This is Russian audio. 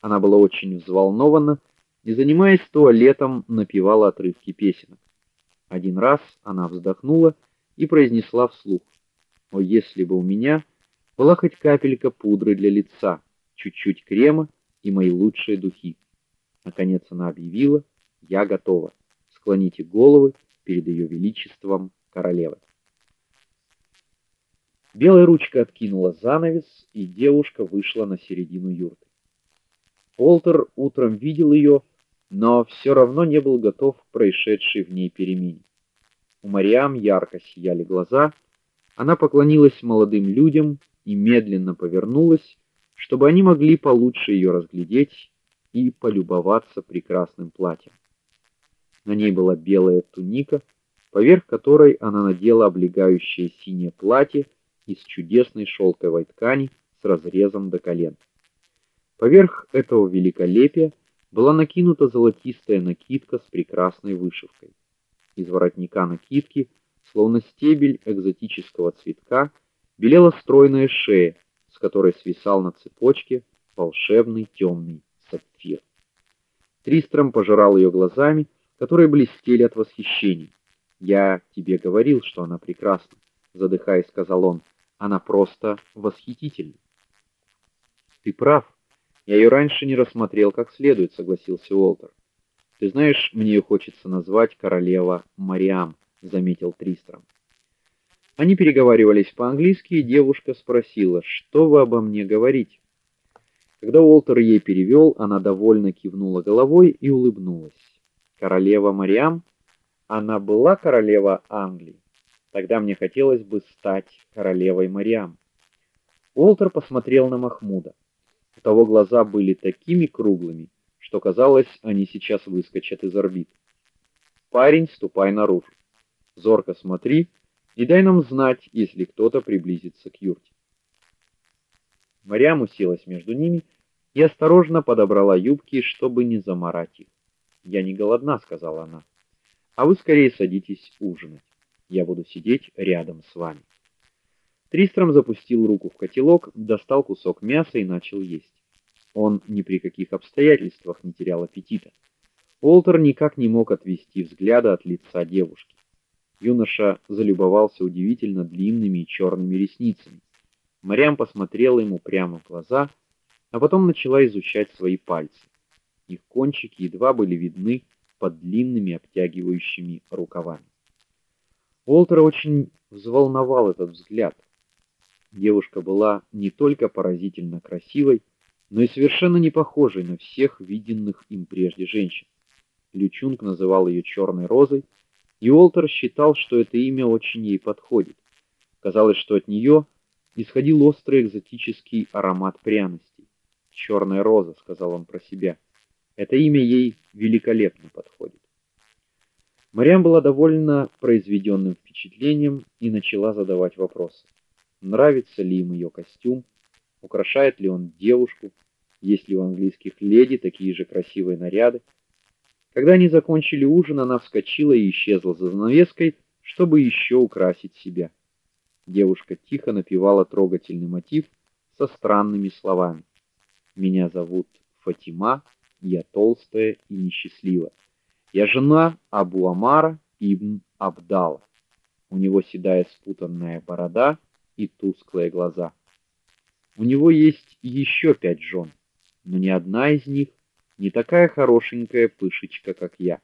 Она была очень взволнована и, занимаясь туалетом, напевала отрывки песенок. Один раз она вздохнула и произнесла вслух: "О, если бы у меня была хоть капелька пудры для лица, чуть-чуть крема и мои лучшие духи". Наконец она объявила: "Я готова. Склоните головы перед ее величеством королевой". Белая ручка откинула занавес, и девушка вышла на середину юрты. Олтер утром видел ее, но все равно не был готов к происшедшей в ней перемене. У Мариам ярко сияли глаза. Она поклонилась молодым людям и медленно повернулась, чтобы они могли получше ее разглядеть и полюбоваться прекрасным платьем. На ней была белая туника, поверх которой она надела облегающее синее платье из чудесной шелковой ткани с разрезом до колен. Поверх этого великолепия была накинута золотистая накидка с прекрасной вышивкой. Из воротника накидки, словно стебель экзотического цветка, белела стройная шея, с которой свисал на цепочке волшебный темный сапфир. Тристром пожирал ее глазами, которые блестели от восхищения. "Я тебе говорил, что она прекрасна", задыхаясь, сказал он. Она просто восхитительна. Ты прав. Я ее раньше не рассмотрел как следует, согласился Уолтер. Ты знаешь, мне ее хочется назвать королева Мариам, заметил Тристром. Они переговаривались по-английски, и девушка спросила: "Что вы обо мне говорите?" Когда Уолтер ей перевел, она довольно кивнула головой и улыбнулась. Королева Мариам, она была королева Англии. Тогда мне хотелось бы стать королевой Мариам. Уолтер посмотрел на Махмуда. У того глаза были такими круглыми, что казалось, они сейчас выскочат из орбит. Парень, ступай наружу. Зорко смотри и дай нам знать, если кто-то приблизится к юрте. Мариам уселась между ними и осторожно подобрала юбки, чтобы не заморать их. "Я не голодна", сказала она. "А вы скорее садитесь ужинать". Я буду сидеть рядом с вами. Тристром запустил руку в котелок, достал кусок мяса и начал есть. Он ни при каких обстоятельствах не терял аппетита. Олтер никак не мог отвести взгляда от лица девушки. Юноша залюбовался удивительно длинными и черными ресницами. Марьям посмотрела ему прямо в глаза, а потом начала изучать свои пальцы. Их кончики едва были видны под длинными обтягивающими рукавами. Уолтера очень взволновал этот взгляд. Девушка была не только поразительно красивой, но и совершенно не похожей на всех виденных им прежде женщин. Лючунг называл ее черной розой, и Уолтер считал, что это имя очень ей подходит. Казалось, что от нее исходил острый экзотический аромат пряностей. «Черная роза», сказал он про себя. Это имя ей великолепно подходит. Мариам была довольна произведенным впечатлением и начала задавать вопросы. Нравится ли им ее костюм, украшает ли он девушку, есть ли у английских леди такие же красивые наряды. Когда они закончили ужин, она вскочила и исчезла за занавеской, чтобы еще украсить себя. Девушка тихо напевала трогательный мотив со странными словами. Меня зовут Фатима, я толстая и несчастливая. Я жена Абу Амара ибн Абдала. У него седая спутанная борода и тусклые глаза. У него есть еще пять жен, но ни одна из них не такая хорошенькая пышечка, как я.